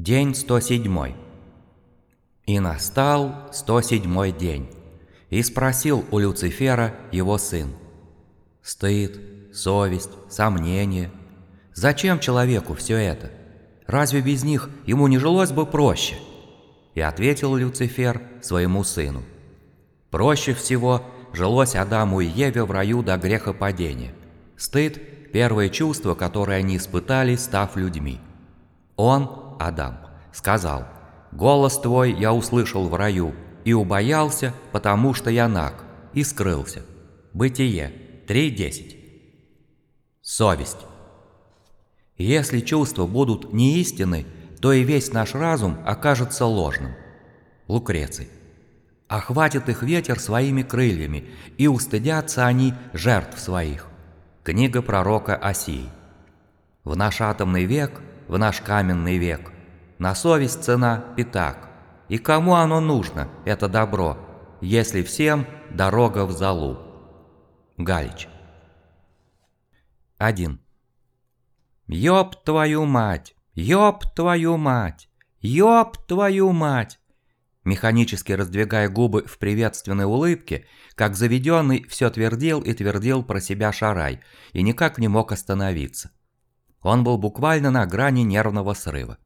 День 107. И настал 107 день, и спросил у Люцифера его сын. Стыд, совесть, сомнение. Зачем человеку все это? Разве без них ему не жилось бы проще? И ответил Люцифер своему сыну. Проще всего жилось Адаму и Еве в раю до грехопадения. Стыд – первое чувство, которое они испытали, став людьми. Он Адам, сказал, «Голос твой я услышал в раю, и убоялся, потому что я наг, и скрылся». Бытие 3.10 Совесть Если чувства будут неистинны, то и весь наш разум окажется ложным. Лукреций Охватит их ветер своими крыльями, и устыдятся они жертв своих. Книга пророка Осии. В наш атомный век в наш каменный век. На совесть цена пятак. И кому оно нужно, это добро, если всем дорога в залу? Галич. 1. Ёб твою мать! Ёб твою мать! Ёб твою мать! Механически раздвигая губы в приветственной улыбке, как заведенный, все твердил и твердил про себя Шарай и никак не мог остановиться. Он был буквально на грани нервного срыва.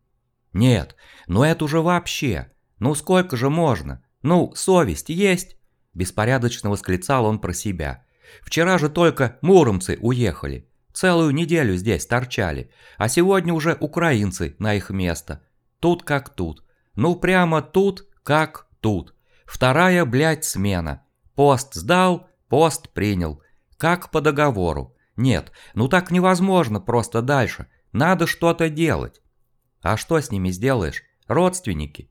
«Нет, ну это уже вообще! Ну сколько же можно? Ну, совесть есть!» Беспорядочно восклицал он про себя. «Вчера же только муромцы уехали. Целую неделю здесь торчали, а сегодня уже украинцы на их место. Тут как тут. Ну прямо тут как тут. Вторая, блядь, смена. Пост сдал, пост принял. Как по договору. Нет, ну так невозможно просто дальше. Надо что-то делать. А что с ними сделаешь? Родственники.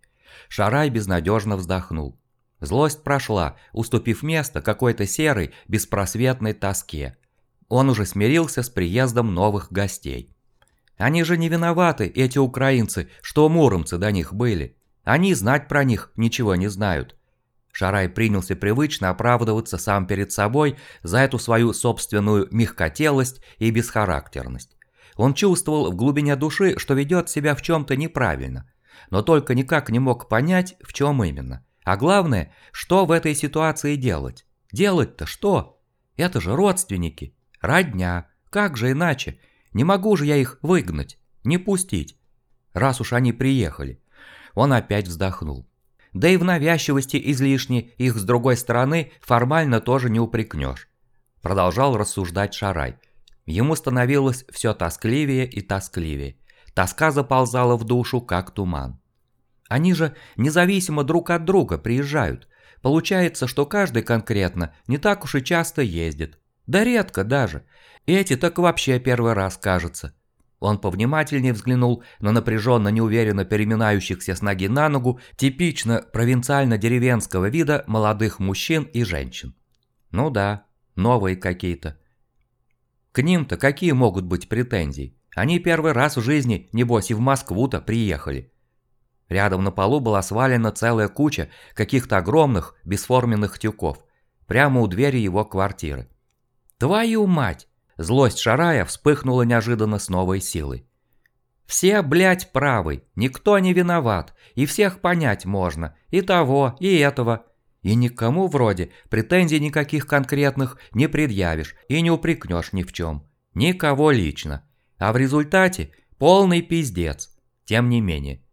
Шарай безнадежно вздохнул. Злость прошла, уступив место какой-то серой, беспросветной тоске. Он уже смирился с приездом новых гостей. Они же не виноваты, эти украинцы, что муромцы до них были. Они знать про них ничего не знают. Шарай принялся привычно оправдываться сам перед собой за эту свою собственную мягкотелость и бесхарактерность. Он чувствовал в глубине души, что ведет себя в чем-то неправильно, но только никак не мог понять, в чем именно. А главное, что в этой ситуации делать? Делать-то что? Это же родственники, родня, как же иначе? Не могу же я их выгнать, не пустить, раз уж они приехали. Он опять вздохнул. Да и в навязчивости излишней их с другой стороны формально тоже не упрекнешь. Продолжал рассуждать Шарай. Ему становилось все тоскливее и тоскливее. Тоска заползала в душу, как туман. Они же независимо друг от друга приезжают. Получается, что каждый конкретно не так уж и часто ездит. Да редко даже. Эти так вообще первый раз кажется. Он повнимательнее взглянул на напряженно неуверенно переминающихся с ноги на ногу типично провинциально-деревенского вида молодых мужчин и женщин. Ну да, новые какие-то. К ним-то какие могут быть претензии? Они первый раз в жизни, небось, и в Москву-то приехали. Рядом на полу была свалена целая куча каких-то огромных бесформенных тюков, прямо у двери его квартиры. «Твою мать!» Злость Шарая вспыхнула неожиданно с новой силой. «Все, блядь, правы, никто не виноват, и всех понять можно, и того, и этого. И никому вроде претензий никаких конкретных не предъявишь и не упрекнешь ни в чем. Никого лично. А в результате полный пиздец. Тем не менее.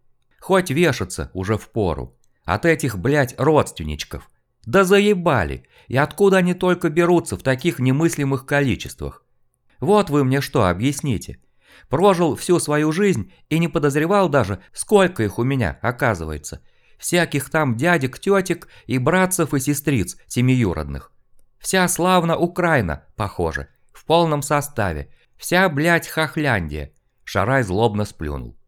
Хоть вешаться уже в пору. От этих, блядь, родственничков. Да заебали. И откуда они только берутся в таких немыслимых количествах? Вот вы мне что объясните. Прожил всю свою жизнь и не подозревал даже, сколько их у меня оказывается. Всяких там дядек, тетек и братцев и сестриц семиюродных. Вся славна Украина, похоже, в полном составе. Вся, блядь, хохляндия. Шарай злобно сплюнул.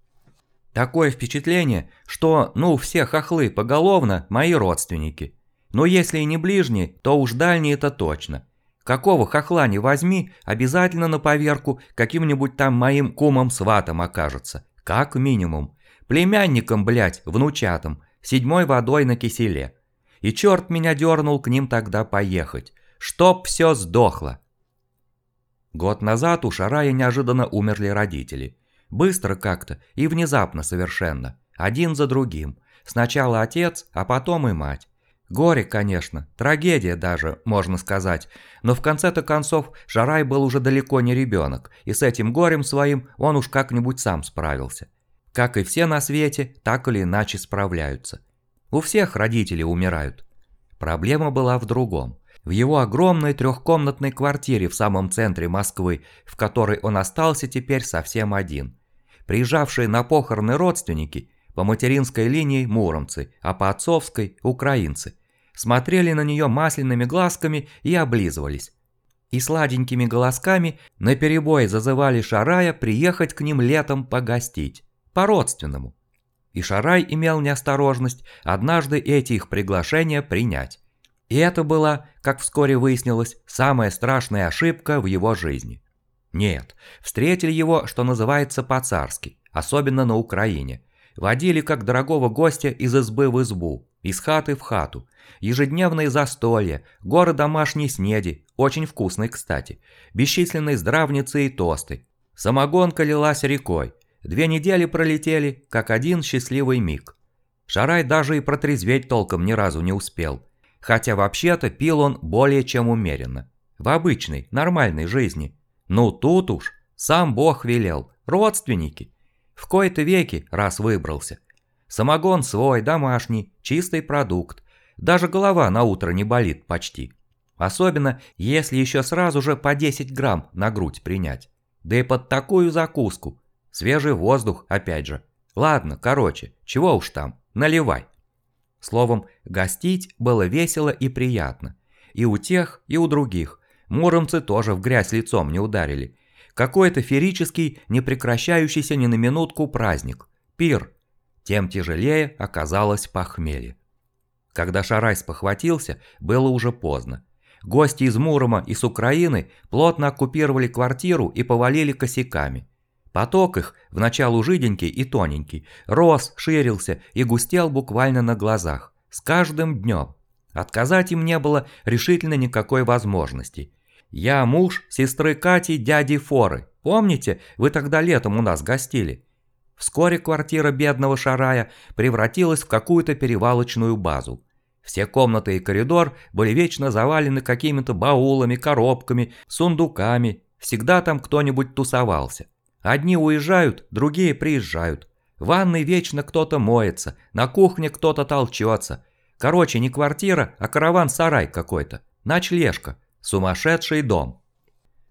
Такое впечатление, что, ну, все хохлы поголовно мои родственники. Но если и не ближние, то уж дальние-то точно. Какого хохла не возьми, обязательно на поверку каким-нибудь там моим кумом-сватом окажется. Как минимум. Племянником, блядь, внучатым, седьмой водой на киселе. И черт меня дернул к ним тогда поехать. Чтоб все сдохло. Год назад у Шарая неожиданно умерли родители. Быстро как-то и внезапно совершенно. Один за другим. Сначала отец, а потом и мать. Горе, конечно, трагедия даже, можно сказать, но в конце-то концов Шарай был уже далеко не ребенок, и с этим горем своим он уж как-нибудь сам справился. Как и все на свете, так или иначе справляются. У всех родители умирают. Проблема была в другом. В его огромной трехкомнатной квартире в самом центре Москвы, в которой он остался теперь совсем один. Приезжавшие на похороны родственники, по материнской линии муромцы, а по отцовской – украинцы, смотрели на нее масляными глазками и облизывались. И сладенькими голосками наперебой зазывали Шарая приехать к ним летом погостить. По-родственному. И Шарай имел неосторожность однажды эти их приглашения принять. И это была, как вскоре выяснилось, самая страшная ошибка в его жизни. Нет, встретили его, что называется, по-царски, особенно на Украине. Водили как дорогого гостя из избы в избу, из хаты в хату. Ежедневные застолья, горы домашней снеди, очень вкусной, кстати, бесчисленные здравницы и тосты. Самогонка лилась рекой. Две недели пролетели, как один счастливый миг. Шарай даже и протрезветь толком ни разу не успел – хотя вообще-то пил он более чем умеренно. В обычной, нормальной жизни. Ну тут уж, сам Бог велел, родственники. В кои-то веки, раз выбрался. Самогон свой, домашний, чистый продукт. Даже голова на утро не болит почти. Особенно, если еще сразу же по 10 грамм на грудь принять. Да и под такую закуску. Свежий воздух, опять же. Ладно, короче, чего уж там, наливай. Словом, гостить было весело и приятно. И у тех, и у других. Муромцы тоже в грязь лицом не ударили. Какой-то ферический, не прекращающийся ни на минутку праздник. Пир. Тем тяжелее оказалось похмелье. Когда Шарайс похватился, было уже поздно. Гости из Мурома и с Украины плотно оккупировали квартиру и повалили косяками. Поток их, вначалу жиденький и тоненький, рос, ширился и густел буквально на глазах. С каждым днем. Отказать им не было решительно никакой возможности. Я муж сестры Кати дяди Форы. Помните, вы тогда летом у нас гостили? Вскоре квартира бедного Шарая превратилась в какую-то перевалочную базу. Все комнаты и коридор были вечно завалены какими-то баулами, коробками, сундуками. Всегда там кто-нибудь тусовался. Одни уезжают, другие приезжают. В ванной вечно кто-то моется, на кухне кто-то толчется. Короче, не квартира, а караван-сарай какой-то. Ночлежка. Сумасшедший дом.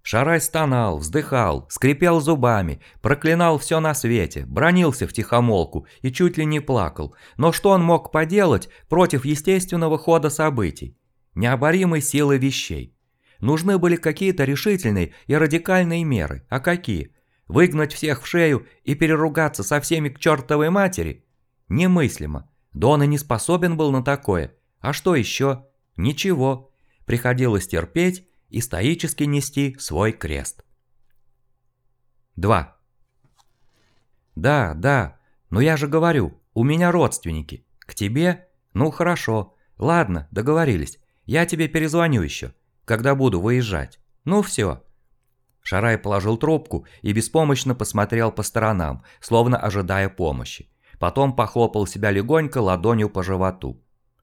Шарай стонал, вздыхал, скрипел зубами, проклинал все на свете, бронился в тихомолку и чуть ли не плакал. Но что он мог поделать против естественного хода событий? Необоримой силы вещей. Нужны были какие-то решительные и радикальные меры. А какие? Выгнать всех в шею и переругаться со всеми к чертовой матери? Немыслимо. Дон и не способен был на такое. А что еще? Ничего. Приходилось терпеть и стоически нести свой крест. 2. Да, да, но я же говорю, у меня родственники. К тебе? Ну хорошо. Ладно, договорились. Я тебе перезвоню еще, когда буду выезжать. Ну все. Шарай положил трубку и беспомощно посмотрел по сторонам, словно ожидая помощи. Потом похлопал себя легонько ладонью по животу.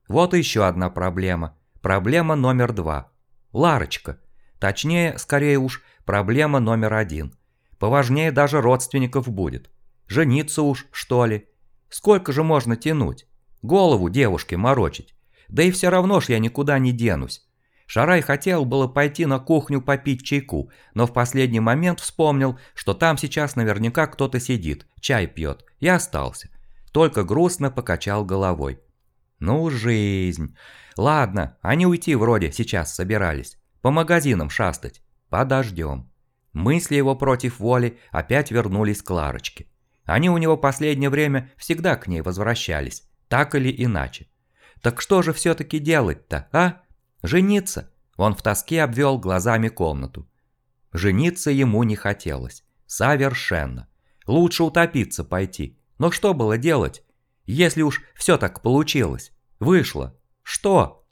Вот еще одна проблема. Проблема номер два. Ларочка. Точнее, скорее уж, проблема номер один. Поважнее даже родственников будет. Жениться уж, что ли? Сколько же можно тянуть? Голову девушке морочить. Да и все равно ж я никуда не денусь. Шарай хотел было пойти на кухню попить чайку, но в последний момент вспомнил, что там сейчас наверняка кто-то сидит, чай пьет, и остался. Только грустно покачал головой. Ну, жизнь. Ладно, они уйти вроде сейчас собирались. По магазинам шастать. Подождем. Мысли его против воли опять вернулись к Ларочке. Они у него последнее время всегда к ней возвращались, так или иначе. Так что же все-таки делать-то, а? Жениться? Он в тоске обвел глазами комнату. Жениться ему не хотелось. Совершенно. Лучше утопиться пойти. Но что было делать? Если уж все так получилось. Вышло. Что?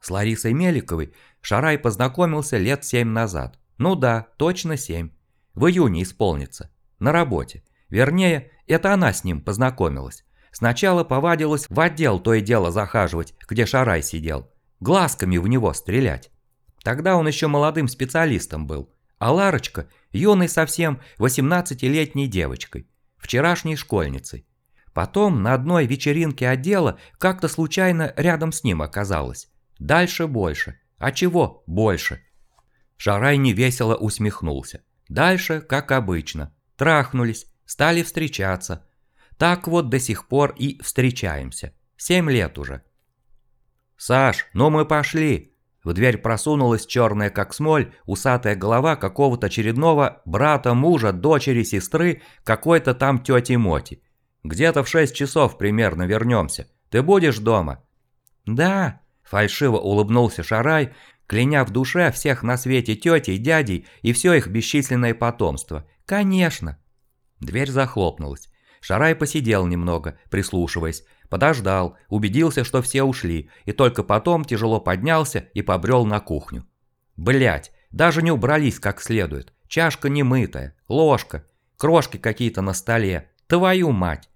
С Ларисой Меликовой Шарай познакомился лет семь назад. Ну да, точно семь. В июне исполнится. на работе. Вернее, это она с ним познакомилась. Сначала повадилась в отдел то и дело захаживать, где Шарай сидел. Глазками в него стрелять. Тогда он еще молодым специалистом был. А Ларочка – юной совсем 18-летней девочкой. Вчерашней школьницей. Потом на одной вечеринке отдела как-то случайно рядом с ним оказалась. Дальше больше. А чего больше? Шарай невесело усмехнулся. Дальше, как обычно. Трахнулись, стали встречаться. Так вот до сих пор и встречаемся. Семь лет уже. «Саш, ну мы пошли!» В дверь просунулась черная как смоль, усатая голова какого-то очередного брата, мужа, дочери, сестры, какой-то там тети Моти. Где-то в шесть часов примерно вернемся. Ты будешь дома?» «Да», – фальшиво улыбнулся Шарай, кляня в душе всех на свете тетей, дядей и все их бесчисленное потомство. «Конечно». Дверь захлопнулась. Шарай посидел немного, прислушиваясь, подождал, убедился, что все ушли, и только потом тяжело поднялся и побрел на кухню. Блять, даже не убрались как следует. Чашка не мытая, ложка, крошки какие-то на столе. Твою мать!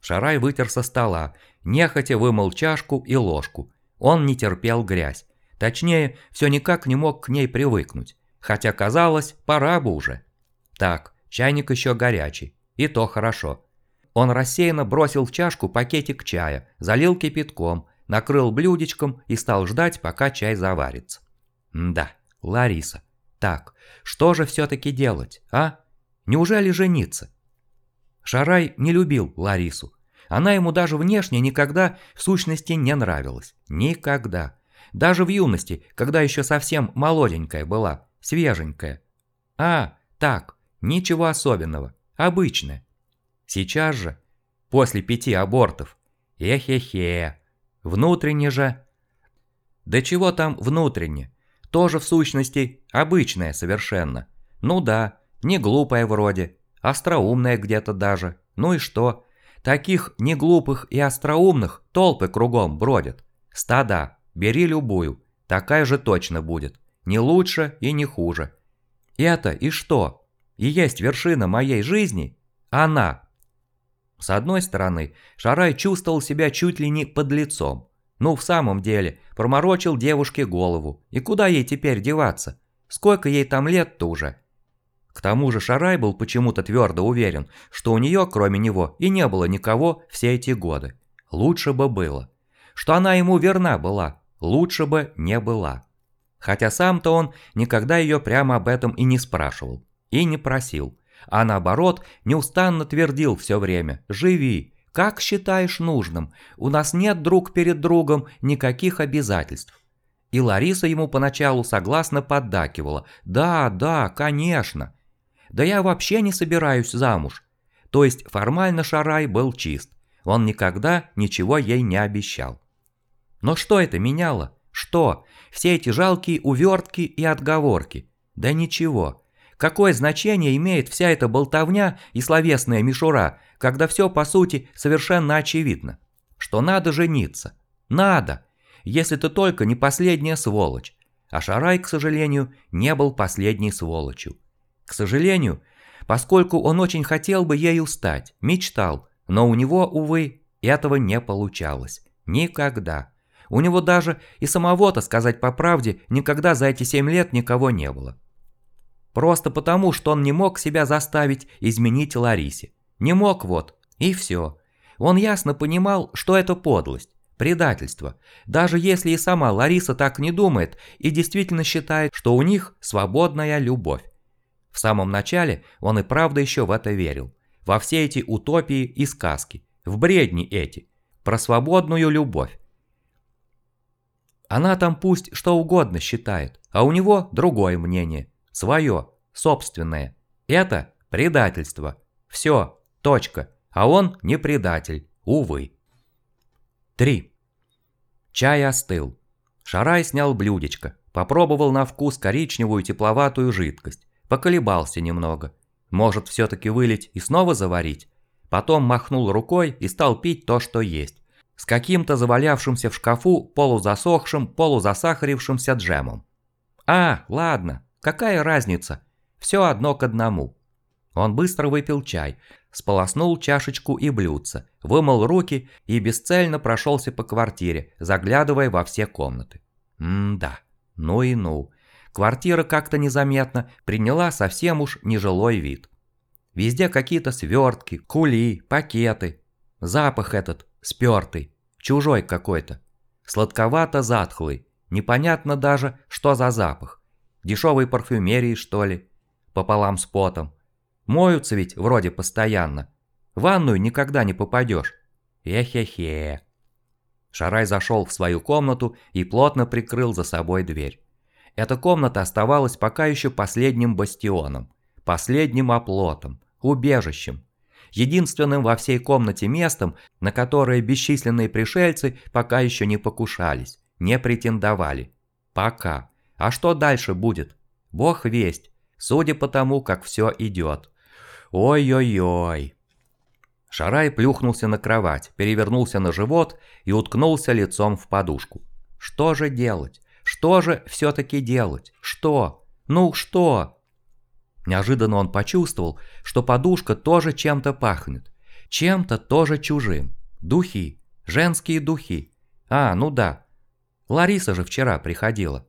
Шарай вытер со стола, нехотя вымыл чашку и ложку. Он не терпел грязь. Точнее, все никак не мог к ней привыкнуть. Хотя казалось, пора бы уже. Так, чайник еще горячий. И то хорошо. Он рассеянно бросил в чашку пакетик чая, залил кипятком, накрыл блюдечком и стал ждать, пока чай заварится. да, Лариса. Так, что же все-таки делать, а? Неужели жениться? Шарай не любил Ларису. Она ему даже внешне никогда в сущности не нравилась. Никогда. Даже в юности, когда еще совсем молоденькая была, свеженькая. А, так, ничего особенного, обычное. Сейчас же, после пяти абортов, эхе-хе, внутренне же... Да чего там внутренне? Тоже в сущности обычное совершенно. Ну да, не глупая вроде, остроумная где-то даже. Ну и что? Таких неглупых и остроумных толпы кругом бродят. Стада, бери любую, такая же точно будет. Не лучше и не хуже. Это и что? И есть вершина моей жизни? Она. С одной стороны, Шарай чувствовал себя чуть ли не под лицом. Ну, в самом деле, проморочил девушке голову. И куда ей теперь деваться? Сколько ей там лет-то уже? К тому же Шарай был почему-то твердо уверен, что у нее, кроме него, и не было никого все эти годы. Лучше бы было. Что она ему верна была, лучше бы не была. Хотя сам-то он никогда ее прямо об этом и не спрашивал. И не просил. А наоборот, неустанно твердил все время «Живи, как считаешь нужным, у нас нет друг перед другом никаких обязательств». И Лариса ему поначалу согласно поддакивала «Да, да, конечно». Да я вообще не собираюсь замуж. То есть формально Шарай был чист. Он никогда ничего ей не обещал. Но что это меняло? Что? Все эти жалкие увертки и отговорки? Да ничего. Какое значение имеет вся эта болтовня и словесная мишура, когда все по сути совершенно очевидно? Что надо жениться. Надо. Если ты только не последняя сволочь. А Шарай, к сожалению, не был последней сволочью. К сожалению, поскольку он очень хотел бы ею стать, мечтал, но у него, увы, этого не получалось. Никогда. У него даже и самого-то, сказать по правде, никогда за эти семь лет никого не было. Просто потому, что он не мог себя заставить изменить Ларисе. Не мог вот, и все. Он ясно понимал, что это подлость, предательство, даже если и сама Лариса так не думает и действительно считает, что у них свободная любовь. В самом начале он и правда еще в это верил. Во все эти утопии и сказки. В бредни эти. Про свободную любовь. Она там пусть что угодно считает, а у него другое мнение. Свое, собственное. Это предательство. Все, точка. А он не предатель, увы. 3. Чай остыл. Шарай снял блюдечко, попробовал на вкус коричневую тепловатую жидкость. Поколебался немного. Может, все-таки вылить и снова заварить? Потом махнул рукой и стал пить то, что есть. С каким-то завалявшимся в шкафу полузасохшим, полузасахарившимся джемом. А, ладно, какая разница? Все одно к одному. Он быстро выпил чай, сполоснул чашечку и блюдце, вымыл руки и бесцельно прошелся по квартире, заглядывая во все комнаты. М-да, ну и ну. Квартира как-то незаметно приняла совсем уж нежилой вид. Везде какие-то свертки, кули, пакеты. Запах этот спертый, чужой какой-то. Сладковато-затхлый, непонятно даже, что за запах. Дешевой парфюмерии, что ли? Пополам с потом. Моются ведь вроде постоянно. В ванную никогда не попадешь. Эхе-хе. Шарай зашел в свою комнату и плотно прикрыл за собой дверь. Эта комната оставалась пока еще последним бастионом, последним оплотом, убежищем. Единственным во всей комнате местом, на которое бесчисленные пришельцы пока еще не покушались, не претендовали. Пока. А что дальше будет? Бог весть, судя по тому, как все идет. Ой-ой-ой. Шарай плюхнулся на кровать, перевернулся на живот и уткнулся лицом в подушку. Что же делать? Что же все-таки делать? Что? Ну что? Неожиданно он почувствовал, что подушка тоже чем-то пахнет. Чем-то тоже чужим. Духи. Женские духи. А, ну да. Лариса же вчера приходила.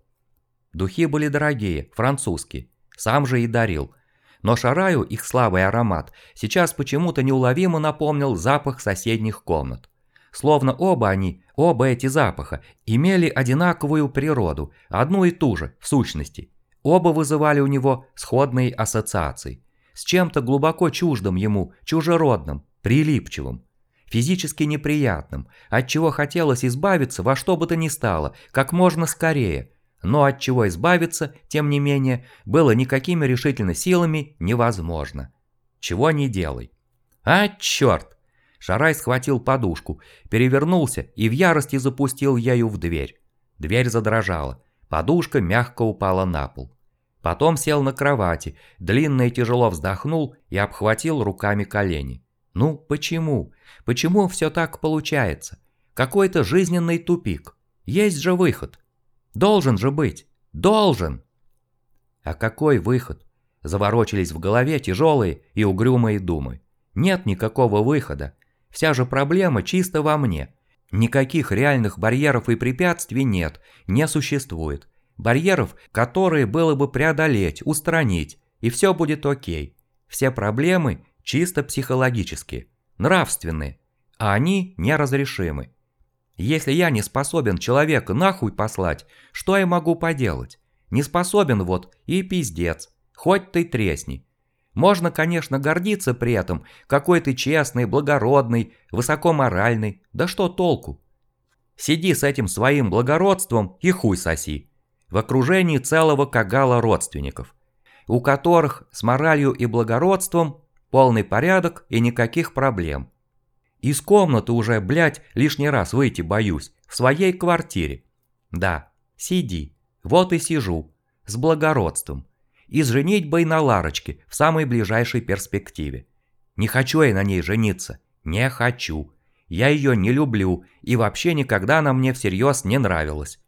Духи были дорогие, французские. Сам же и дарил. Но Шараю их слабый аромат сейчас почему-то неуловимо напомнил запах соседних комнат. Словно оба они, оба эти запаха, имели одинаковую природу, одну и ту же, в сущности. Оба вызывали у него сходные ассоциации. С чем-то глубоко чуждым ему, чужеродным, прилипчивым. Физически неприятным, от чего хотелось избавиться во что бы то ни стало, как можно скорее – но от чего избавиться, тем не менее, было никакими решительно силами невозможно. Чего не делай. А, черт! Шарай схватил подушку, перевернулся и в ярости запустил ею в дверь. Дверь задрожала, подушка мягко упала на пол. Потом сел на кровати, длинно и тяжело вздохнул и обхватил руками колени. Ну, почему? Почему все так получается? Какой-то жизненный тупик. Есть же выход. Должен же быть! Должен! А какой выход? Заворочились в голове тяжелые и угрюмые думы. Нет никакого выхода. Вся же проблема чисто во мне. Никаких реальных барьеров и препятствий нет, не существует. Барьеров, которые было бы преодолеть, устранить, и все будет окей. Все проблемы чисто психологические, нравственные, а они неразрешимы. Если я не способен человека нахуй послать, что я могу поделать? Не способен вот и пиздец. Хоть ты тресни. Можно, конечно, гордиться при этом, какой ты честный, благородный, высокоморальный, да что толку? Сиди с этим своим благородством и хуй соси. В окружении целого кагала родственников, у которых с моралью и благородством полный порядок и никаких проблем. Из комнаты уже, блядь, лишний раз выйти боюсь. В своей квартире. Да, сиди. Вот и сижу. С благородством. И женить бы и на Ларочке в самой ближайшей перспективе. Не хочу я на ней жениться. Не хочу. Я ее не люблю, и вообще никогда она мне всерьез не нравилась.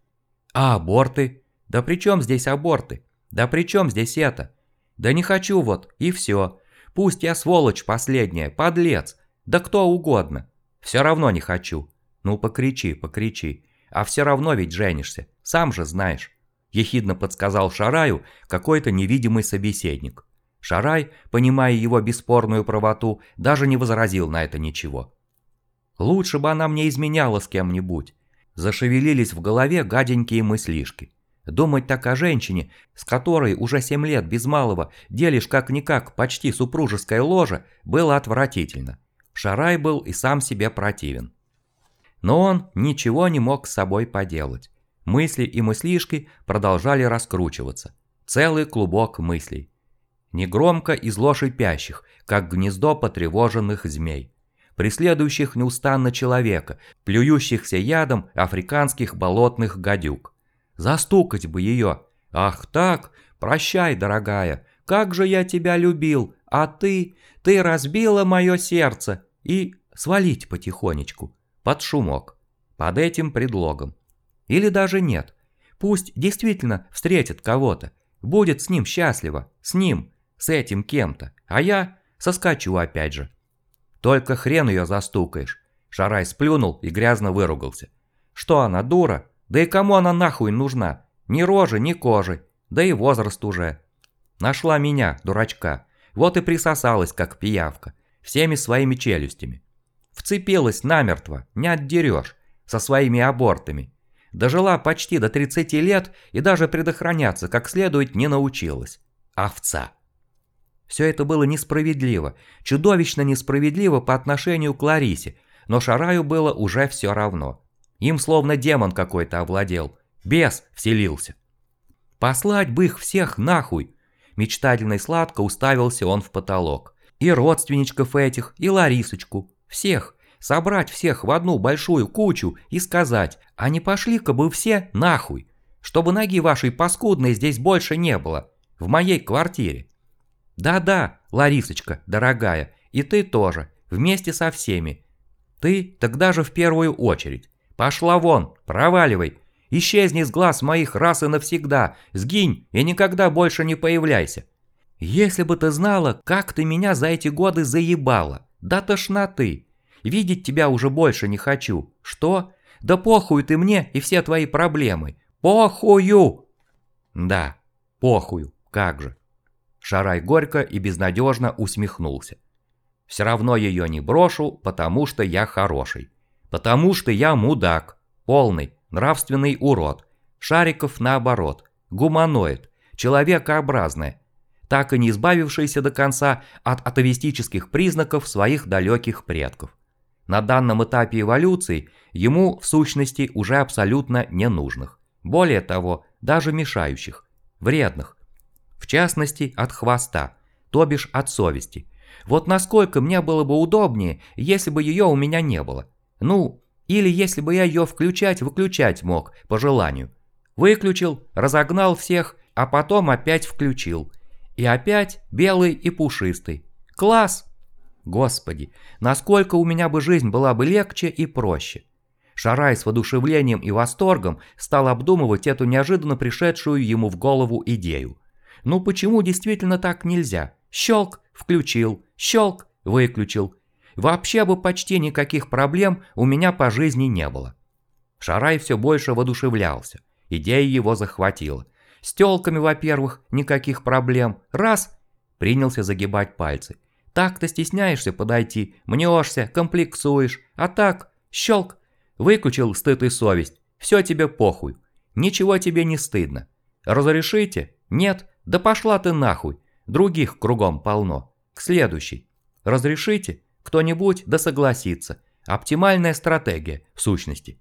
А аборты? Да при чем здесь аборты? Да при чем здесь это? Да не хочу вот, и все. Пусть я сволочь последняя, подлец, да кто угодно. Все равно не хочу. Ну покричи, покричи. А все равно ведь женишься, сам же знаешь. Ехидно подсказал Шараю какой-то невидимый собеседник. Шарай, понимая его бесспорную правоту, даже не возразил на это ничего. Лучше бы она мне изменяла с кем-нибудь. Зашевелились в голове гаденькие мыслишки. Думать так о женщине, с которой уже семь лет без малого делишь как-никак почти супружеское ложе, было отвратительно. Шарай был и сам себе противен. Но он ничего не мог с собой поделать. Мысли и мыслишки продолжали раскручиваться. Целый клубок мыслей. Негромко и зло шипящих, как гнездо потревоженных змей. Преследующих неустанно человека, плюющихся ядом африканских болотных гадюк. Застукать бы ее. Ах так, прощай, дорогая, как же я тебя любил, а ты, ты разбила мое сердце, и свалить потихонечку, под шумок, под этим предлогом. Или даже нет. Пусть действительно встретит кого-то, будет с ним счастливо, с ним, с этим кем-то, а я соскочу опять же. Только хрен ее застукаешь. Шарай сплюнул и грязно выругался. Что она, дура? Да и кому она нахуй нужна? Ни рожи, ни кожи. Да и возраст уже. Нашла меня, дурачка. Вот и присосалась, как пиявка. Всеми своими челюстями. Вцепилась намертво, не отдерешь. Со своими абортами. Дожила почти до 30 лет и даже предохраняться как следует не научилась. Овца. Все это было несправедливо, чудовищно несправедливо по отношению к Ларисе, но Шараю было уже все равно. Им словно демон какой-то овладел, бес вселился. Послать бы их всех нахуй! Мечтательно и сладко уставился он в потолок. И родственничков этих, и Ларисочку. Всех. Собрать всех в одну большую кучу и сказать, а не пошли-ка бы все нахуй, чтобы ноги вашей паскудной здесь больше не было, в моей квартире. Да-да, Ларисочка, дорогая, и ты тоже, вместе со всеми. Ты тогда же в первую очередь. Пошла вон, проваливай, исчезни с глаз моих раз и навсегда, сгинь и никогда больше не появляйся. Если бы ты знала, как ты меня за эти годы заебала, до тошноты. Видеть тебя уже больше не хочу. Что? Да похуй ты мне и все твои проблемы. Похую! Да, похую, как же. Шарай горько и безнадежно усмехнулся. Все равно ее не брошу, потому что я хороший. Потому что я мудак, полный, нравственный урод. Шариков наоборот, гуманоид, человекообразное, так и не избавившийся до конца от атовистических признаков своих далеких предков. На данном этапе эволюции ему, в сущности, уже абсолютно ненужных. Более того, даже мешающих, вредных. В частности, от хвоста, то бишь от совести. Вот насколько мне было бы удобнее, если бы ее у меня не было. Ну, или если бы я ее включать-выключать мог, по желанию. Выключил, разогнал всех, а потом опять включил. И опять белый и пушистый. Класс! Господи, насколько у меня бы жизнь была бы легче и проще. Шарай с воодушевлением и восторгом стал обдумывать эту неожиданно пришедшую ему в голову идею. Ну почему действительно так нельзя? Щелк, включил, щелк, выключил. Вообще бы почти никаких проблем у меня по жизни не было. Шарай все больше воодушевлялся. Идея его захватила. С телками, во-первых, никаких проблем. Раз, принялся загибать пальцы. Так-то стесняешься подойти, мнешься, комплексуешь. А так, щелк, выключил стыд и совесть. Все тебе похуй. Ничего тебе не стыдно. Разрешите? Нет? Да пошла ты нахуй. Других кругом полно. К следующей. Разрешите? Кто-нибудь да согласится. Оптимальная стратегия, в сущности.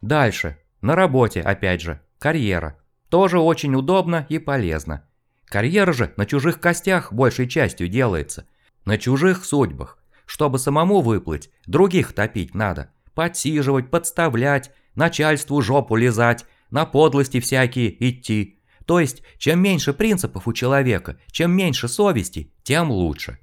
Дальше. На работе, опять же. Карьера. Тоже очень удобно и полезно. Карьера же на чужих костях большей частью делается – на чужих судьбах. Чтобы самому выплыть, других топить надо. Подсиживать, подставлять, начальству жопу лизать, на подлости всякие идти. То есть, чем меньше принципов у человека, чем меньше совести, тем лучше.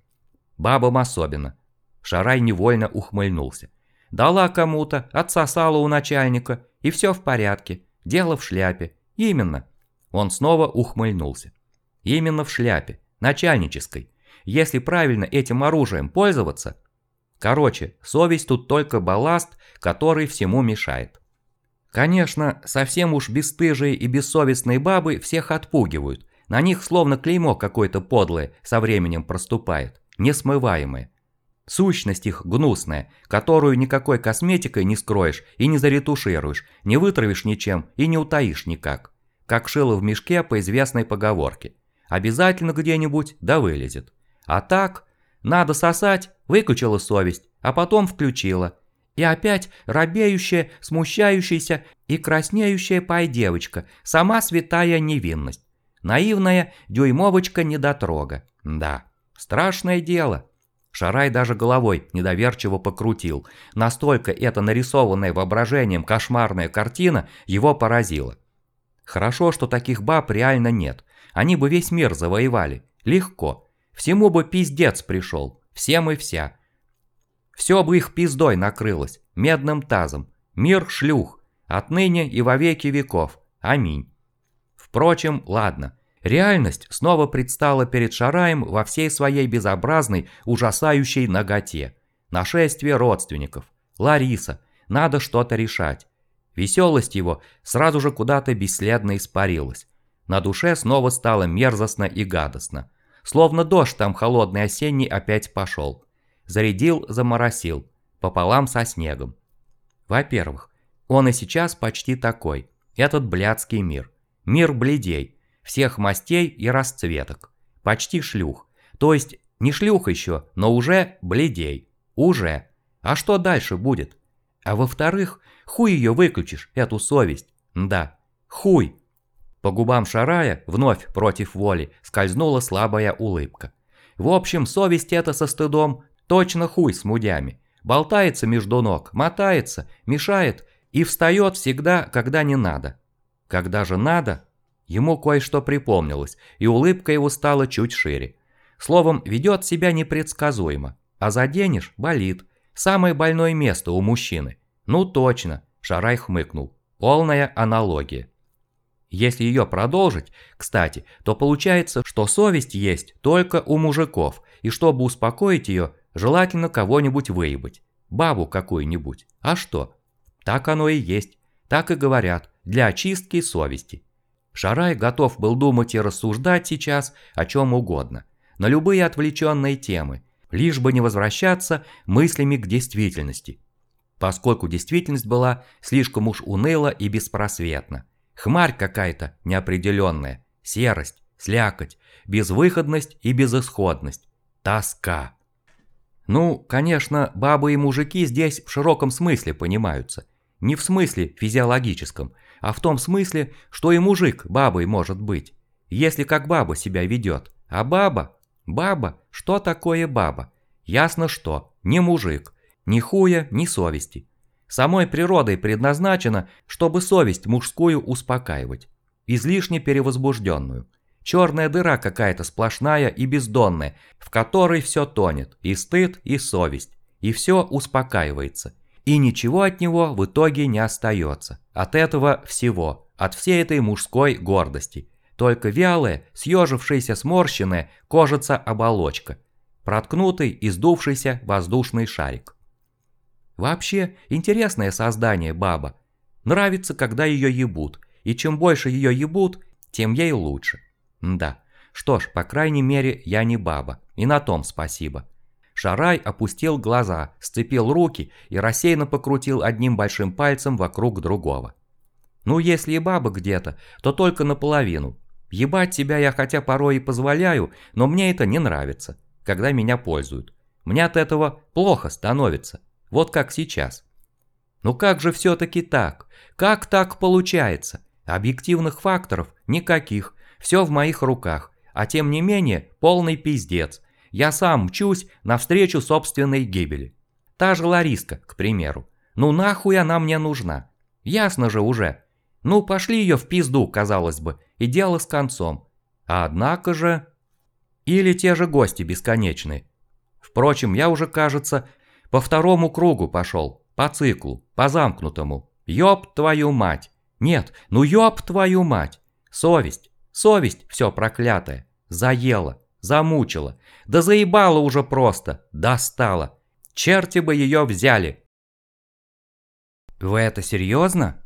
Бабам особенно. Шарай невольно ухмыльнулся. Дала кому-то, отсосала у начальника, и все в порядке. Дело в шляпе. Именно. Он снова ухмыльнулся. Именно в шляпе. Начальнической если правильно этим оружием пользоваться. Короче, совесть тут только балласт, который всему мешает. Конечно, совсем уж бесстыжие и бессовестные бабы всех отпугивают. На них словно клеймо какое-то подлое со временем проступает, несмываемое. Сущность их гнусная, которую никакой косметикой не скроешь и не заретушируешь, не вытравишь ничем и не утаишь никак. Как шило в мешке по известной поговорке. Обязательно где-нибудь да вылезет. А так, надо сосать, выключила совесть, а потом включила. И опять робеющая, смущающаяся и краснеющая пай-девочка, сама святая невинность. Наивная дюймовочка-недотрога. Да, страшное дело. Шарай даже головой недоверчиво покрутил. Настолько эта нарисованная воображением кошмарная картина его поразила. Хорошо, что таких баб реально нет. Они бы весь мир завоевали. Легко. Всему бы пиздец пришел, всем и вся. Все бы их пиздой накрылось, медным тазом. Мир шлюх, отныне и во веки веков. Аминь. Впрочем, ладно, Реальность снова предстала перед Шараем во всей своей безобразной, ужасающей ноготе. Нашествие родственников. Лариса. Надо что-то решать. Веселость его сразу же куда-то бесследно испарилась. На душе снова стало мерзостно и гадостно. Словно дождь там холодный осенний опять пошел. Зарядил, заморосил. Пополам со снегом. Во-первых, он и сейчас почти такой. Этот блядский мир. Мир бледей всех мастей и расцветок. Почти шлюх. То есть не шлюх еще, но уже бледей. Уже. А что дальше будет? А во-вторых, хуй ее выключишь, эту совесть. Да, хуй. По губам Шарая, вновь против воли, скользнула слабая улыбка. В общем, совесть это со стыдом, точно хуй с мудями. Болтается между ног, мотается, мешает и встает всегда, когда не надо. Когда же надо, Ему кое-что припомнилось, и улыбка его стала чуть шире. Словом, ведет себя непредсказуемо. А заденешь – болит. Самое больное место у мужчины. Ну точно, Шарай хмыкнул. Полная аналогия. Если ее продолжить, кстати, то получается, что совесть есть только у мужиков, и чтобы успокоить ее, желательно кого-нибудь выебать. Бабу какую-нибудь. А что? Так оно и есть. Так и говорят. Для очистки совести. Шарай готов был думать и рассуждать сейчас о чем угодно, на любые отвлеченные темы, лишь бы не возвращаться мыслями к действительности. Поскольку действительность была слишком уж уныла и беспросветна. Хмарь какая-то неопределенная, серость, слякоть, безвыходность и безысходность, тоска. Ну, конечно, бабы и мужики здесь в широком смысле понимаются. Не в смысле физиологическом, а в том смысле, что и мужик бабой может быть, если как баба себя ведет. А баба? Баба? Что такое баба? Ясно что, не мужик, ни хуя, ни совести. Самой природой предназначено, чтобы совесть мужскую успокаивать, излишне перевозбужденную. Черная дыра какая-то сплошная и бездонная, в которой все тонет, и стыд, и совесть, и все успокаивается – и ничего от него в итоге не остается. От этого всего, от всей этой мужской гордости. Только вялая, съежившаяся сморщенная кожица оболочка, проткнутый и сдувшийся воздушный шарик. Вообще, интересное создание баба. Нравится, когда ее ебут, и чем больше ее ебут, тем ей лучше. Да, что ж, по крайней мере, я не баба, и на том спасибо. Шарай опустил глаза, сцепил руки и рассеянно покрутил одним большим пальцем вокруг другого. «Ну, если и баба где-то, то только наполовину. Ебать тебя я хотя порой и позволяю, но мне это не нравится, когда меня пользуют. Мне от этого плохо становится, вот как сейчас». «Ну как же все-таки так? Как так получается? Объективных факторов никаких, все в моих руках, а тем не менее полный пиздец. Я сам мчусь навстречу собственной гибели. Та же Лариска, к примеру. Ну нахуй она мне нужна? Ясно же уже. Ну пошли ее в пизду, казалось бы, и дело с концом. А однако же... Или те же гости бесконечные. Впрочем, я уже, кажется, по второму кругу пошел, по циклу, по замкнутому. Ёб твою мать! Нет, ну ёб твою мать! Совесть, совесть все проклятая, заела, замучила, да заебала уже просто, достала. Черти бы ее взяли. «Вы это серьезно?»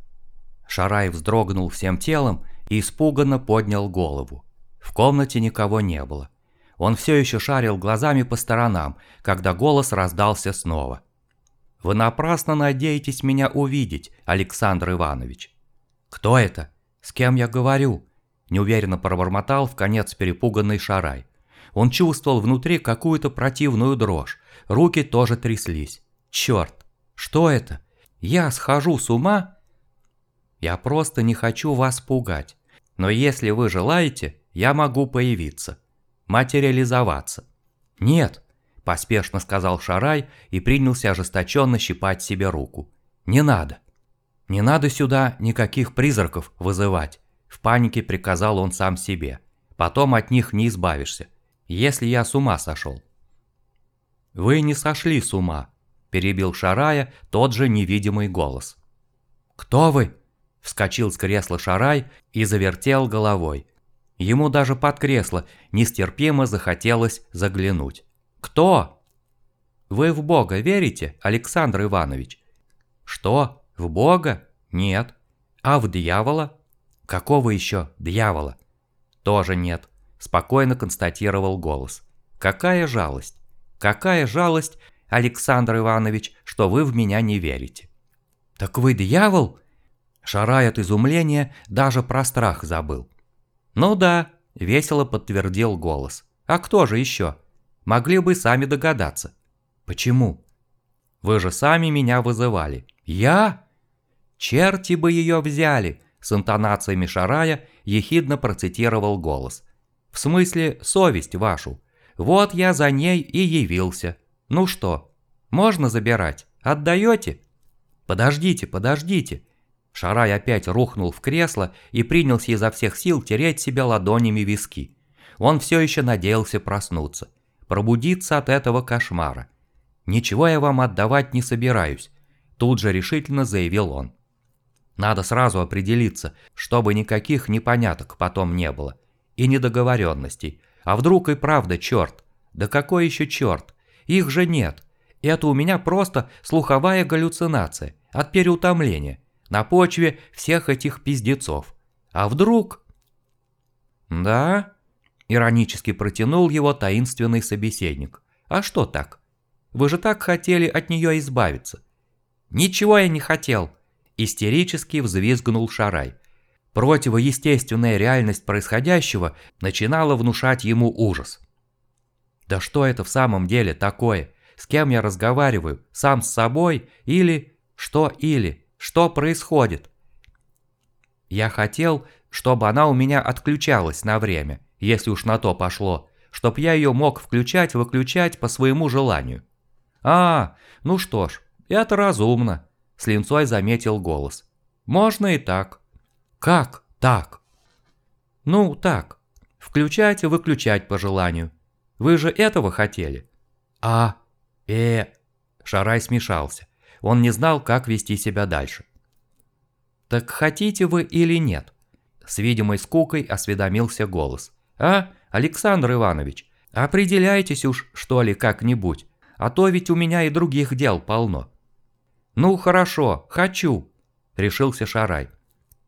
Шарай вздрогнул всем телом и испуганно поднял голову. В комнате никого не было. Он все еще шарил глазами по сторонам, когда голос раздался снова. «Вы напрасно надеетесь меня увидеть, Александр Иванович». «Кто это? С кем я говорю?» Неуверенно пробормотал в конец перепуганный Шарай. Он чувствовал внутри какую-то противную дрожь. Руки тоже тряслись. Черт, что это? Я схожу с ума? Я просто не хочу вас пугать. Но если вы желаете, я могу появиться. Материализоваться. Нет, поспешно сказал Шарай и принялся ожесточенно щипать себе руку. Не надо. Не надо сюда никаких призраков вызывать. В панике приказал он сам себе. Потом от них не избавишься если я с ума сошел. «Вы не сошли с ума», – перебил Шарая тот же невидимый голос. «Кто вы?» – вскочил с кресла Шарай и завертел головой. Ему даже под кресло нестерпимо захотелось заглянуть. «Кто?» «Вы в Бога верите, Александр Иванович?» «Что? В Бога? Нет. А в дьявола?» «Какого еще дьявола?» «Тоже нет», – спокойно констатировал голос. «Какая жалость! Какая жалость, Александр Иванович, что вы в меня не верите!» «Так вы дьявол?» Шарай от изумления даже про страх забыл. «Ну да», – весело подтвердил голос. «А кто же еще? Могли бы сами догадаться». «Почему?» «Вы же сами меня вызывали». «Я?» «Черти бы ее взяли!» С интонациями Шарая ехидно процитировал голос. «В смысле, совесть вашу. Вот я за ней и явился. Ну что, можно забирать? Отдаете?» «Подождите, подождите!» Шарай опять рухнул в кресло и принялся изо всех сил тереть себя ладонями виски. Он все еще надеялся проснуться, пробудиться от этого кошмара. «Ничего я вам отдавать не собираюсь», – тут же решительно заявил он. «Надо сразу определиться, чтобы никаких непоняток потом не было. И недоговоренностей. А вдруг и правда черт? Да какой еще черт? Их же нет. Это у меня просто слуховая галлюцинация от переутомления на почве всех этих пиздецов. А вдруг... Да? Иронически протянул его таинственный собеседник. А что так? Вы же так хотели от нее избавиться. Ничего я не хотел. Истерически взвизгнул Шарай. Противоестественная реальность происходящего начинала внушать ему ужас. Да что это в самом деле такое? С кем я разговариваю? Сам с собой? Или... Что или? Что происходит? Я хотел, чтобы она у меня отключалась на время, если уж на то пошло, чтоб я ее мог включать-выключать по своему желанию. А, ну что ж, это разумно, с линцой заметил голос. Можно и так. Как так? Ну, так. Включать и выключать по желанию. Вы же этого хотели? А, э... Шарай смешался. Он не знал, как вести себя дальше. «Так хотите вы или нет?» С видимой скукой осведомился голос. «А, Александр Иванович, определяйтесь уж, что ли, как-нибудь, а то ведь у меня и других дел полно». «Ну хорошо, хочу», – решился Шарай.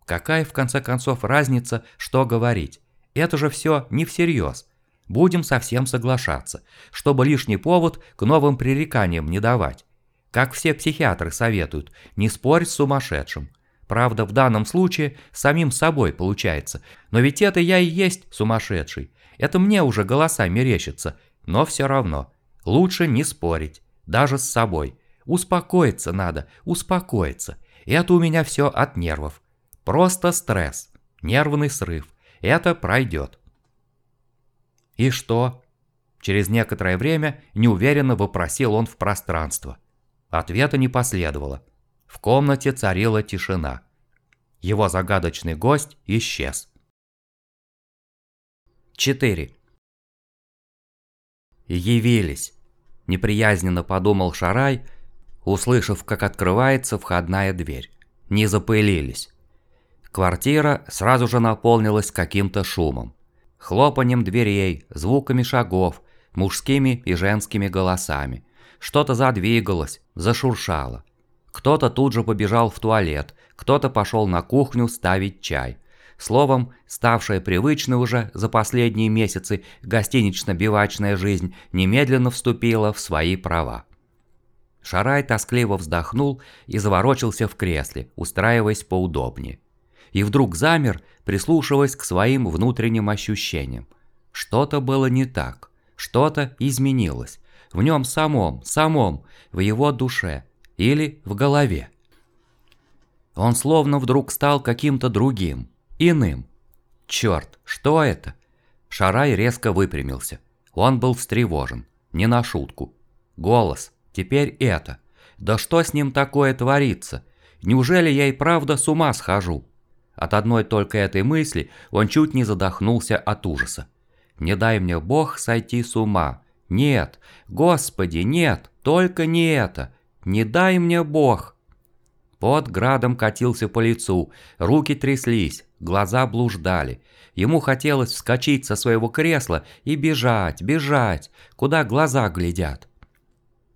«Какая в конце концов разница, что говорить? Это же все не всерьез. Будем совсем соглашаться, чтобы лишний повод к новым пререканиям не давать. Как все психиатры советуют, не спорь с сумасшедшим. Правда, в данном случае самим собой получается. Но ведь это я и есть сумасшедший. Это мне уже голоса мерещатся. Но все равно. Лучше не спорить. Даже с собой. Успокоиться надо. Успокоиться. Это у меня все от нервов. Просто стресс. Нервный срыв. Это пройдет. И что? Через некоторое время неуверенно вопросил он в пространство. Ответа не последовало. В комнате царила тишина. Его загадочный гость исчез. 4. Явились. Неприязненно подумал Шарай, услышав, как открывается входная дверь. Не запылились. Квартира сразу же наполнилась каким-то шумом. Хлопанием дверей, звуками шагов, мужскими и женскими голосами. Что-то задвигалось, зашуршало. Кто-то тут же побежал в туалет, кто-то пошел на кухню ставить чай. Словом, ставшая привычной уже за последние месяцы гостинично-бивачная жизнь немедленно вступила в свои права. Шарай тоскливо вздохнул и заворочился в кресле, устраиваясь поудобнее. И вдруг замер, прислушиваясь к своим внутренним ощущениям. Что-то было не так, что-то изменилось, в нем самом, самом, в его душе или в голове. Он словно вдруг стал каким-то другим, иным. Черт, что это? Шарай резко выпрямился. Он был встревожен, не на шутку. Голос, теперь это. Да что с ним такое творится? Неужели я и правда с ума схожу? От одной только этой мысли он чуть не задохнулся от ужаса. Не дай мне Бог сойти с ума, нет, Господи, нет, только не это. Не дай мне Бог. Под градом катился по лицу, руки тряслись, глаза блуждали. Ему хотелось вскочить со своего кресла и бежать, бежать, куда глаза глядят.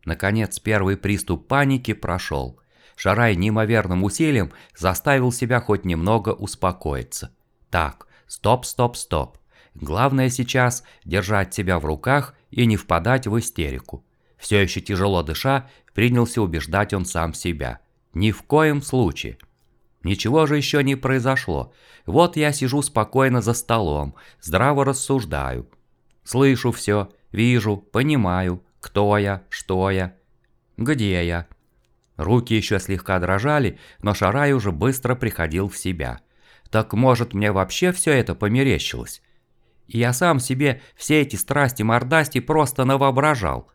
Наконец первый приступ паники прошел. Шарай неимоверным усилием заставил себя хоть немного успокоиться. Так, стоп, стоп, стоп. Главное сейчас держать себя в руках и не впадать в истерику. Все еще тяжело дыша, принялся убеждать он сам себя. Ни в коем случае. Ничего же еще не произошло. Вот я сижу спокойно за столом, здраво рассуждаю. Слышу все, вижу, понимаю, кто я, что я, где я. Руки еще слегка дрожали, но Шарай уже быстро приходил в себя. Так может мне вообще все это померещилось? И я сам себе все эти страсти-мордасти просто навоображал,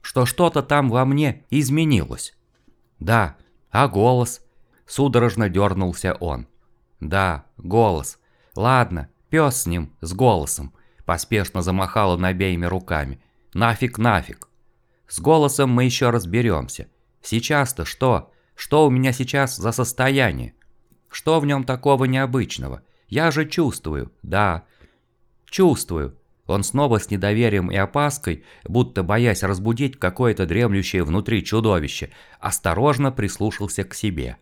что что-то там во мне изменилось. Да, а голос? Судорожно дернулся он. Да, голос. Ладно, пес с ним, с голосом. Поспешно замахал он обеими руками. Нафиг, нафиг. С голосом мы еще разберемся. Сейчас-то что? Что у меня сейчас за состояние? Что в нем такого необычного? Я же чувствую, да. Чувствую. Он снова с недоверием и опаской, будто боясь разбудить какое-то дремлющее внутри чудовище, осторожно прислушался к себе.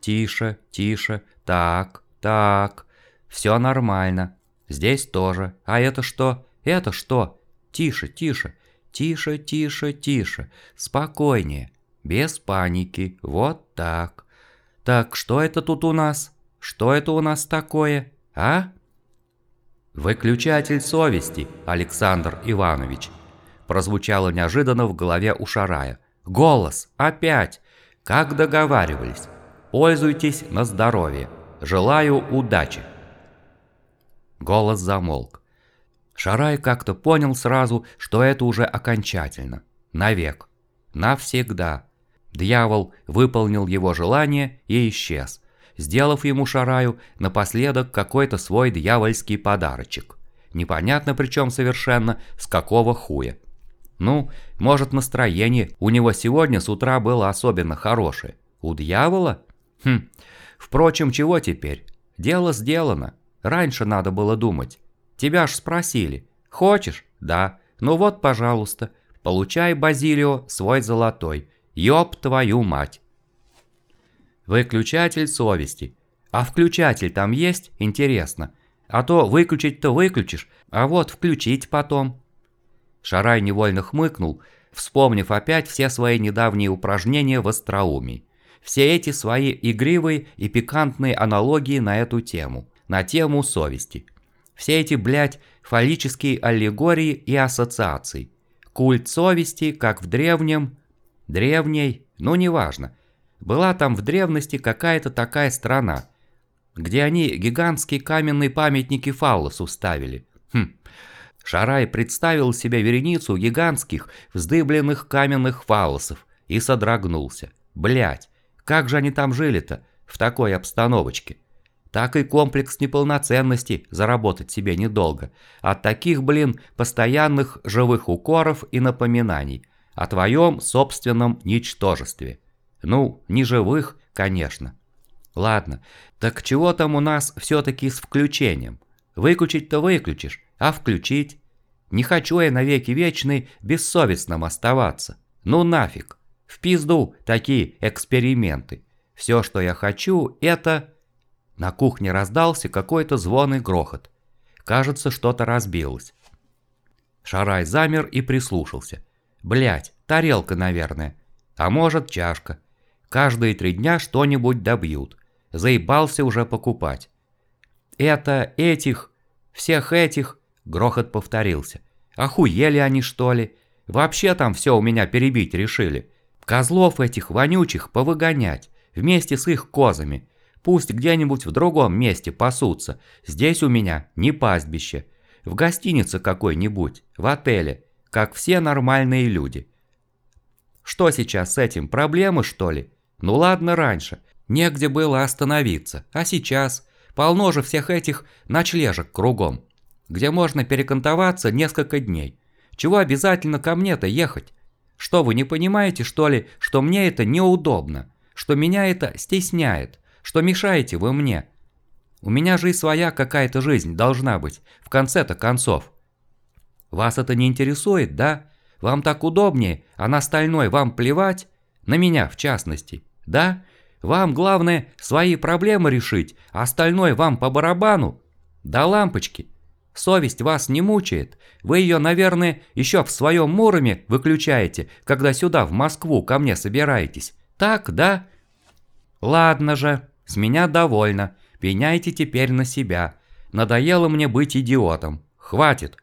Тише, тише, так, так. Все нормально. Здесь тоже. А это что? Это что? Тише, тише. Тише, тише, тише. Спокойнее. Без паники. Вот так. Так, что это тут у нас? Что это у нас такое? А? «Выключатель совести, Александр Иванович!» Прозвучало неожиданно в голове у Шарая. «Голос! Опять! Как договаривались! Пользуйтесь на здоровье! Желаю удачи!» Голос замолк. Шарай как-то понял сразу, что это уже окончательно. Навек. Навсегда. Дьявол выполнил его желание и исчез, сделав ему Шараю напоследок какой-то свой дьявольский подарочек. Непонятно причем совершенно, с какого хуя. Ну, может настроение у него сегодня с утра было особенно хорошее. У дьявола? Хм, впрочем, чего теперь? Дело сделано. Раньше надо было думать. Тебя ж спросили. Хочешь? Да. Ну вот, пожалуйста. Получай, Базилио, свой золотой. Ёб твою мать. Выключатель совести. А включатель там есть? Интересно. А то выключить-то выключишь, а вот включить потом. Шарай невольно хмыкнул, вспомнив опять все свои недавние упражнения в остроумии. Все эти свои игривые и пикантные аналогии на эту тему, на тему совести. Все эти, блядь, фаллические аллегории и ассоциации. Культ совести, как в древнем... Древней, ну неважно. Была там в древности какая-то такая страна, где они гигантские каменные памятники фаллосу ставили. Хм. Шарай представил себе вереницу гигантских, вздыбленных каменных фаллосов и содрогнулся. Блять, как же они там жили-то в такой обстановочке? Так и комплекс неполноценности заработать себе недолго. От таких, блин, постоянных живых укоров и напоминаний о твоем собственном ничтожестве. Ну, не живых, конечно. Ладно, так чего там у нас все-таки с включением? Выключить-то выключишь, а включить? Не хочу я навеки вечный бессовестным оставаться. Ну нафиг. В пизду такие эксперименты. Все, что я хочу, это... На кухне раздался какой-то звон грохот. Кажется, что-то разбилось. Шарай замер и прислушался. Блять, тарелка, наверное. А может, чашка. Каждые три дня что-нибудь добьют. Заебался уже покупать. Это, этих, всех этих, грохот повторился. Охуели они что ли? Вообще там все у меня перебить решили. Козлов этих вонючих повыгонять, вместе с их козами. Пусть где-нибудь в другом месте пасутся. Здесь у меня не пастбище. В гостинице какой-нибудь, в отеле, как все нормальные люди. Что сейчас с этим, проблемы что ли? Ну ладно раньше, негде было остановиться, а сейчас полно же всех этих ночлежек кругом, где можно перекантоваться несколько дней. Чего обязательно ко мне-то ехать? Что вы не понимаете, что ли, что мне это неудобно? что меня это стесняет, что мешаете вы мне. У меня же и своя какая-то жизнь должна быть, в конце-то концов. Вас это не интересует, да? Вам так удобнее, а на остальное вам плевать? На меня, в частности, да? Вам главное свои проблемы решить, а остальное вам по барабану? Да лампочки. Совесть вас не мучает. Вы ее, наверное, еще в своем Муроме выключаете, когда сюда, в Москву, ко мне собираетесь. Так, да? Ладно же, с меня довольно. Пеняйте теперь на себя. Надоело мне быть идиотом. Хватит.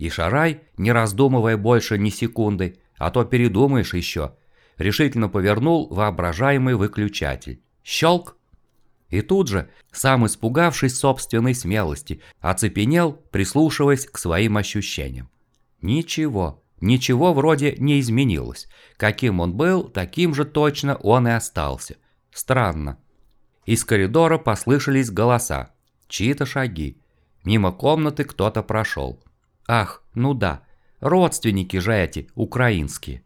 И Шарай, не раздумывая больше ни секунды, а то передумаешь еще, решительно повернул воображаемый выключатель. Щелк! И тут же, сам испугавшись собственной смелости, оцепенел, прислушиваясь к своим ощущениям. Ничего, ничего вроде не изменилось. Каким он был, таким же точно он и остался. Странно. Из коридора послышались голоса, чьи-то шаги. Мимо комнаты кто-то прошел. Ах, ну да, родственники же эти, украинские.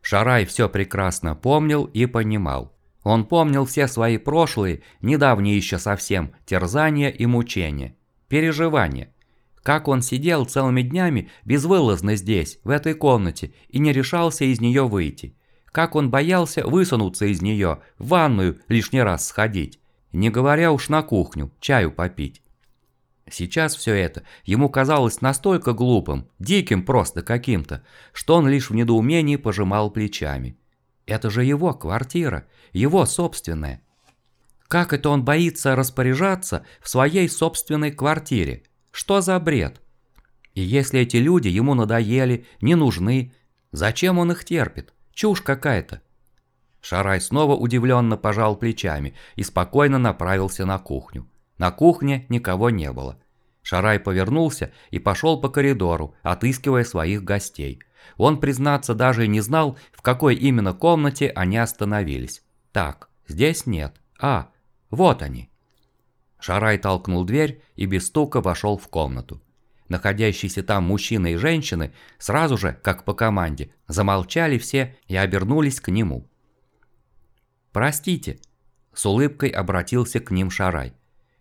Шарай все прекрасно помнил и понимал. Он помнил все свои прошлые, недавние еще совсем, терзания и мучения, переживания. Как он сидел целыми днями безвылазно здесь, в этой комнате, и не решался из нее выйти. Как он боялся высунуться из нее, в ванную лишний раз сходить, не говоря уж на кухню, чаю попить. Сейчас все это ему казалось настолько глупым, диким просто каким-то, что он лишь в недоумении пожимал плечами. Это же его квартира, его собственная. Как это он боится распоряжаться в своей собственной квартире? Что за бред? И если эти люди ему надоели, не нужны, зачем он их терпит? Чушь какая-то. Шарай снова удивленно пожал плечами и спокойно направился на кухню. На кухне никого не было. Шарай повернулся и пошел по коридору, отыскивая своих гостей. Он, признаться, даже и не знал, в какой именно комнате они остановились. Так, здесь нет. А, вот они. Шарай толкнул дверь и без стука вошел в комнату. Находящиеся там мужчины и женщины сразу же, как по команде, замолчали все и обернулись к нему. «Простите», – с улыбкой обратился к ним Шарай.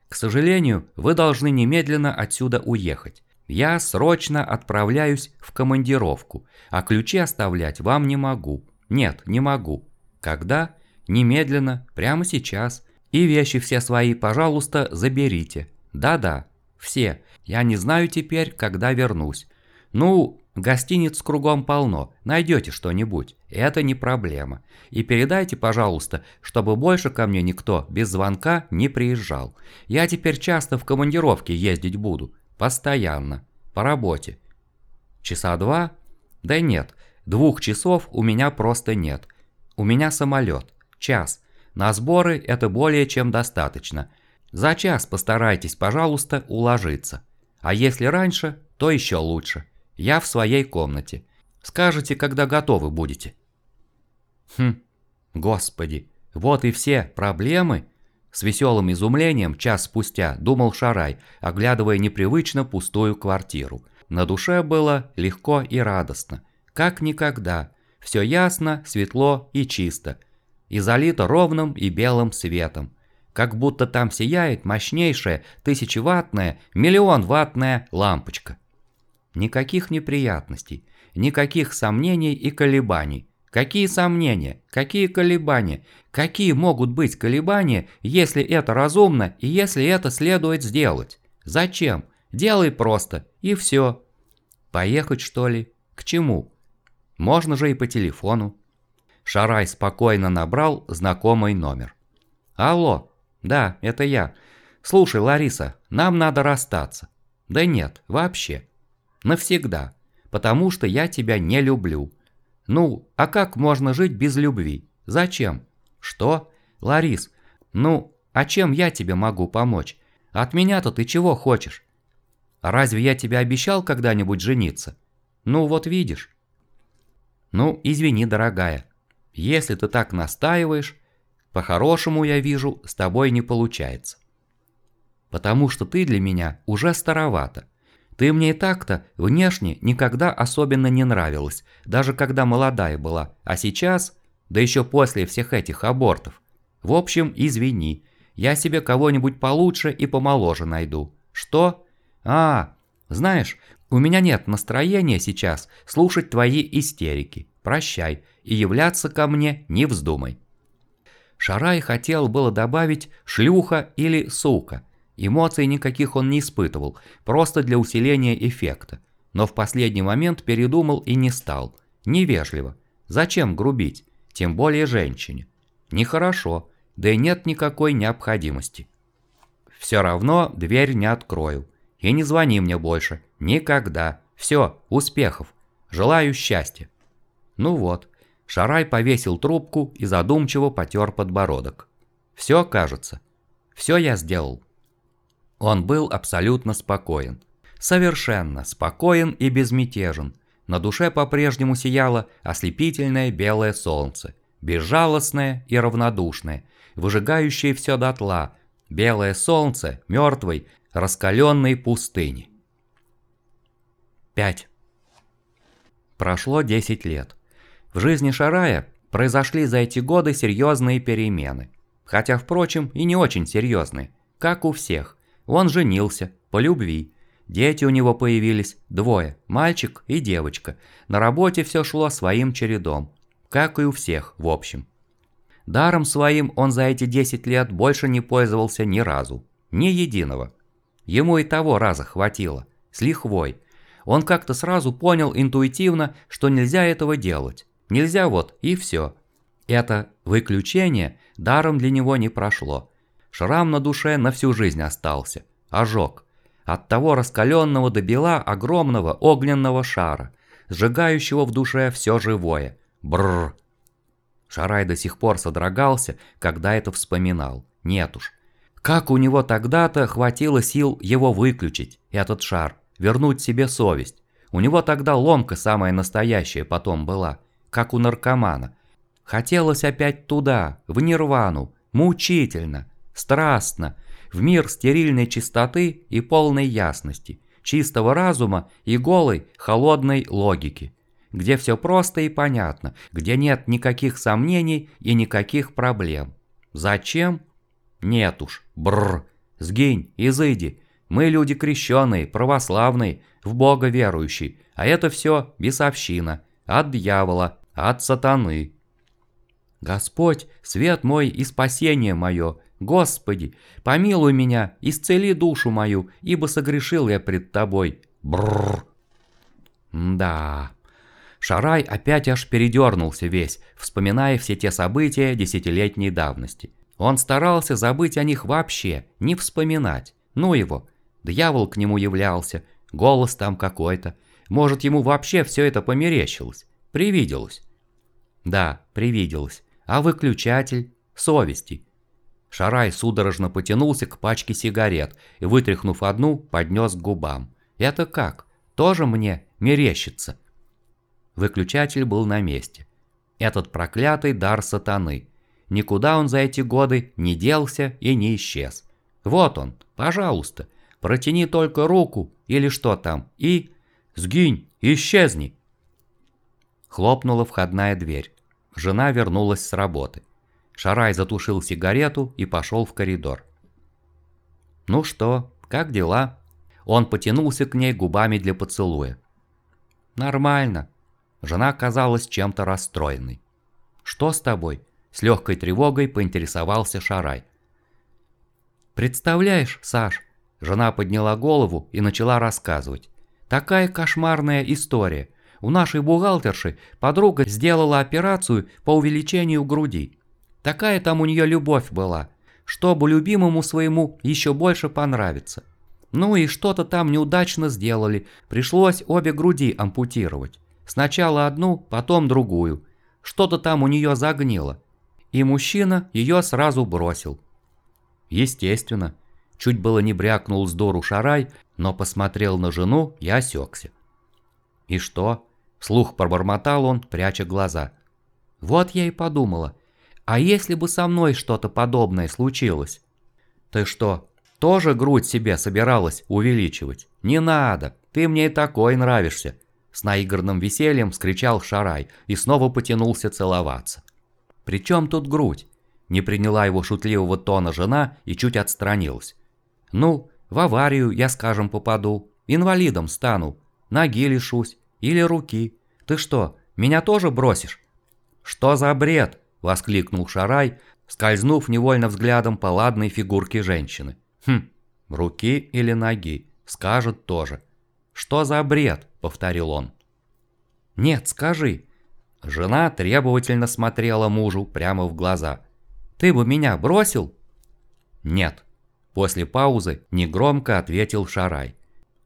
К сожалению, вы должны немедленно отсюда уехать. Я срочно отправляюсь в командировку, а ключи оставлять вам не могу. Нет, не могу. Когда? Немедленно, прямо сейчас. И вещи все свои, пожалуйста, заберите. Да-да, все. Я не знаю теперь, когда вернусь. Ну, гостиниц кругом полно, найдете что-нибудь, это не проблема. И передайте, пожалуйста, чтобы больше ко мне никто без звонка не приезжал. Я теперь часто в командировке ездить буду, постоянно, по работе. Часа два? Да нет, двух часов у меня просто нет. У меня самолет, час. На сборы это более чем достаточно. За час постарайтесь, пожалуйста, уложиться. А если раньше, то еще лучше. Я в своей комнате. Скажете, когда готовы будете. Хм, господи, вот и все проблемы. С веселым изумлением час спустя думал Шарай, оглядывая непривычно пустую квартиру. На душе было легко и радостно. Как никогда. Все ясно, светло и чисто. И залито ровным и белым светом. Как будто там сияет мощнейшая, тысячеваттная, миллион-ваттная лампочка. Никаких неприятностей, никаких сомнений и колебаний. Какие сомнения, какие колебания, какие могут быть колебания, если это разумно и если это следует сделать? Зачем? Делай просто, и все. Поехать что ли? К чему? Можно же и по телефону. Шарай спокойно набрал знакомый номер. Алло, да, это я. Слушай, Лариса, нам надо расстаться. Да нет, вообще. Навсегда. Потому что я тебя не люблю. Ну, а как можно жить без любви? Зачем? Что? Ларис, ну, а чем я тебе могу помочь? От меня-то ты чего хочешь? Разве я тебе обещал когда-нибудь жениться? Ну, вот видишь. Ну, извини, дорогая. Если ты так настаиваешь, по-хорошему, я вижу, с тобой не получается. Потому что ты для меня уже старовата. Ты мне и так-то внешне никогда особенно не нравилась, даже когда молодая была, а сейчас... да еще после всех этих абортов. В общем, извини, я себе кого-нибудь получше и помоложе найду. Что? А, знаешь, у меня нет настроения сейчас слушать твои истерики. Прощай и являться ко мне не вздумай. Шарай хотел было добавить «шлюха» или «сука». Эмоций никаких он не испытывал, просто для усиления эффекта. Но в последний момент передумал и не стал. Невежливо. Зачем грубить? Тем более женщине. Нехорошо, да и нет никакой необходимости. Все равно дверь не открою. И не звони мне больше. Никогда. Все, успехов. Желаю счастья. Ну вот, Шарай повесил трубку и задумчиво потер подбородок. Все, кажется. Все я сделал. Он был абсолютно спокоен. Совершенно спокоен и безмятежен. На душе по-прежнему сияло ослепительное белое солнце, безжалостное и равнодушное, выжигающее все дотла, белое солнце мертвой, раскаленной пустыни. 5. Прошло 10 лет. В жизни Шарая произошли за эти годы серьезные перемены. Хотя, впрочем, и не очень серьезные, как у всех. Он женился, по любви. Дети у него появились, двое, мальчик и девочка. На работе все шло своим чередом, как и у всех, в общем. Даром своим он за эти 10 лет больше не пользовался ни разу, ни единого. Ему и того раза хватило, с лихвой. Он как-то сразу понял интуитивно, что нельзя этого делать. Нельзя вот, и все. Это выключение даром для него не прошло. Шрам на душе на всю жизнь остался. Ожог. От того раскаленного до бела огромного огненного шара, сжигающего в душе все живое. Бррр. Шарай до сих пор содрогался, когда это вспоминал. Нет уж. Как у него тогда-то хватило сил его выключить, этот шар, вернуть себе совесть. У него тогда ломка самая настоящая потом была как у наркомана. Хотелось опять туда, в нирвану, мучительно, страстно, в мир стерильной чистоты и полной ясности, чистого разума и голой, холодной логики, где все просто и понятно, где нет никаких сомнений и никаких проблем. Зачем? Нет уж, бррр, сгинь, изыди, мы люди крещеные, православные, в Бога верующие, а это все бесовщина, от дьявола, от сатаны. Господь, свет мой и спасение мое, Господи, помилуй меня, исцели душу мою, ибо согрешил я пред Тобой. Бррр. Да. Шарай опять аж передернулся весь, вспоминая все те события десятилетней давности. Он старался забыть о них вообще, не вспоминать. Ну его. Дьявол к нему являлся, голос там какой-то. Может, ему вообще все это померещилось, привиделось. Да, привиделось. А выключатель? Совести. Шарай судорожно потянулся к пачке сигарет и, вытряхнув одну, поднес к губам. Это как? Тоже мне мерещится? Выключатель был на месте. Этот проклятый дар сатаны. Никуда он за эти годы не делся и не исчез. Вот он, пожалуйста, протяни только руку или что там и... Сгинь, исчезни. Хлопнула входная дверь. Жена вернулась с работы. Шарай затушил сигарету и пошел в коридор. «Ну что, как дела?» Он потянулся к ней губами для поцелуя. «Нормально». Жена казалась чем-то расстроенной. «Что с тобой?» С легкой тревогой поинтересовался Шарай. «Представляешь, Саш?» Жена подняла голову и начала рассказывать. «Такая кошмарная история. У нашей бухгалтерши подруга сделала операцию по увеличению груди. Такая там у нее любовь была, чтобы любимому своему еще больше понравиться. Ну и что-то там неудачно сделали, пришлось обе груди ампутировать. Сначала одну, потом другую. Что-то там у нее загнило. И мужчина ее сразу бросил. Естественно. Чуть было не брякнул с дору шарай, но посмотрел на жену и осекся. И что? Слух пробормотал он, пряча глаза. Вот я и подумала. А если бы со мной что-то подобное случилось? Ты что, тоже грудь себе собиралась увеличивать? Не надо, ты мне и такой нравишься. С наигранным весельем вскричал Шарай и снова потянулся целоваться. «При чем тут грудь?» Не приняла его шутливого тона жена и чуть отстранилась. «Ну, в аварию я, скажем, попаду, инвалидом стану, ноги лишусь или руки. Ты что, меня тоже бросишь?» «Что за бред?» – воскликнул Шарай, скользнув невольно взглядом по ладной фигурке женщины. «Хм, руки или ноги, скажет тоже». «Что за бред?» – повторил он. «Нет, скажи». Жена требовательно смотрела мужу прямо в глаза. «Ты бы меня бросил?» «Нет». После паузы негромко ответил Шарай.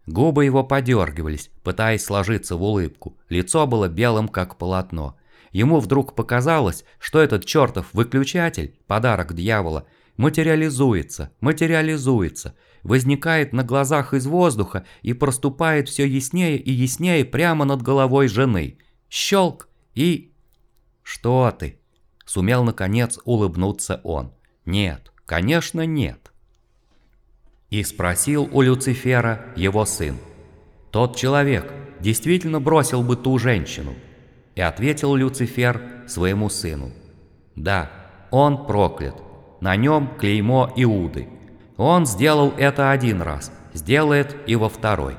Губы его подергивались, пытаясь сложиться в улыбку. Лицо было белым, как полотно. Ему вдруг показалось, что этот чертов выключатель, подарок дьявола, материализуется, материализуется, возникает на глазах из воздуха и проступает все яснее и яснее прямо над головой жены. Щелк и... «Что ты?» – сумел наконец улыбнуться он. «Нет, конечно нет». И спросил у Люцифера его сын. «Тот человек действительно бросил бы ту женщину?» И ответил Люцифер своему сыну. «Да, он проклят. На нем клеймо Иуды. Он сделал это один раз, сделает и во второй».